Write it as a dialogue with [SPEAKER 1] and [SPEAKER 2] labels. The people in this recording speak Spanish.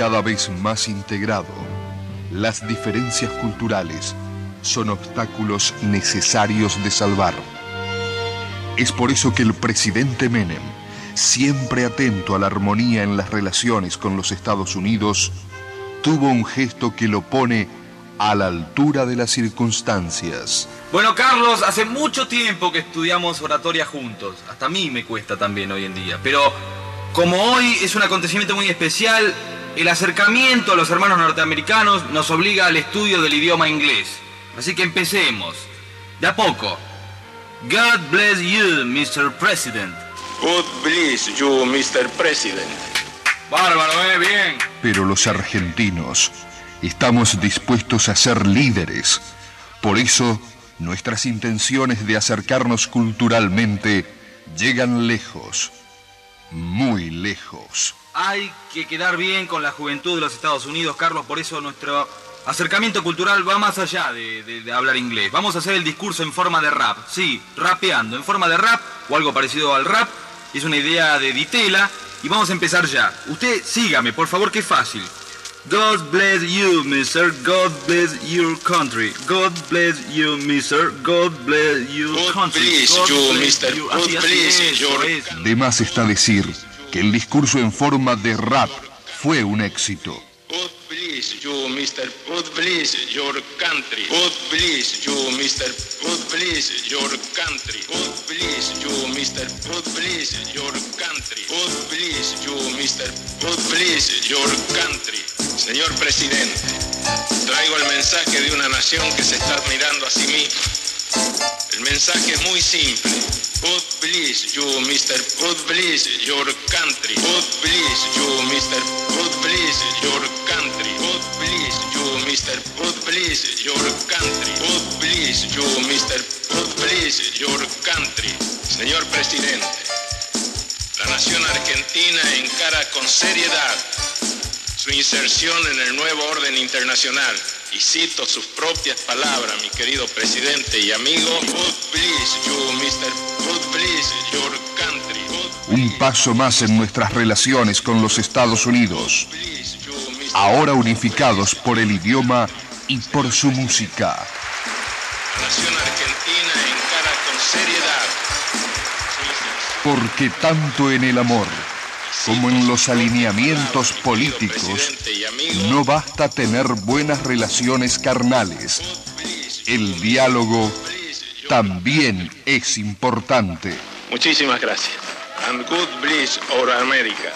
[SPEAKER 1] cada vez más integrado, las diferencias culturales son obstáculos necesarios de salvar. Es por eso que el presidente Menem, siempre atento a la armonía en las relaciones con los Estados Unidos, tuvo un gesto que lo pone a la altura de las circunstancias.
[SPEAKER 2] Bueno, Carlos, hace mucho tiempo que estudiamos oratoria juntos. Hasta a mí me cuesta también hoy en día. Pero como hoy es un acontecimiento muy especial, el acercamiento a los hermanos norteamericanos nos obliga al estudio del idioma inglés. Así que empecemos. De a poco. God bless you, Mr. President.
[SPEAKER 3] God bless you, Mr. President.
[SPEAKER 2] Bárbaro, eh, bien.
[SPEAKER 1] Pero los argentinos estamos dispuestos a ser líderes. Por eso, nuestras intenciones de acercarnos culturalmente llegan lejos, muy lejos.
[SPEAKER 2] Hay que quedar bien con la juventud de los Estados Unidos, Carlos, por eso nuestro acercamiento cultural va más allá de, de- de hablar inglés. Vamos a hacer el discurso en forma de rap, sí, rapeando, en forma de rap o algo parecido al rap. Es una idea de Ditela y vamos a empezar ya. Usted sígame, por favor, que es fácil. God bless you, mister. God bless your country. God bless you, mister. God bless your
[SPEAKER 3] God
[SPEAKER 2] country.
[SPEAKER 3] bless
[SPEAKER 2] God
[SPEAKER 3] you,
[SPEAKER 2] bless
[SPEAKER 3] mister.
[SPEAKER 2] you.
[SPEAKER 3] God
[SPEAKER 2] Así, así,
[SPEAKER 3] bless your-
[SPEAKER 2] eso.
[SPEAKER 1] De más está decir que el discurso en forma de rap fue un éxito.
[SPEAKER 3] Señor presidente, traigo el mensaje de una nación que se está admirando a sí misma. Mensaje muy simple. God bless you, Mr. God bless your country. God bless you, Mr. God bless your country. God bless you, Mr. God bless your country. God bless you, Mr. God bless your country. Señor presidente, la nación argentina encara con seriedad su inserción en el nuevo orden internacional. Y cito sus propias palabras, mi querido presidente y amigo.
[SPEAKER 1] Un paso más en nuestras relaciones con los Estados Unidos, ahora unificados por el idioma y por su música.
[SPEAKER 3] La nación argentina encara con seriedad
[SPEAKER 1] Porque tanto en el amor como en los alineamientos políticos, no basta tener buenas relaciones carnales. El diálogo también es importante.
[SPEAKER 3] Muchísimas gracias. And America.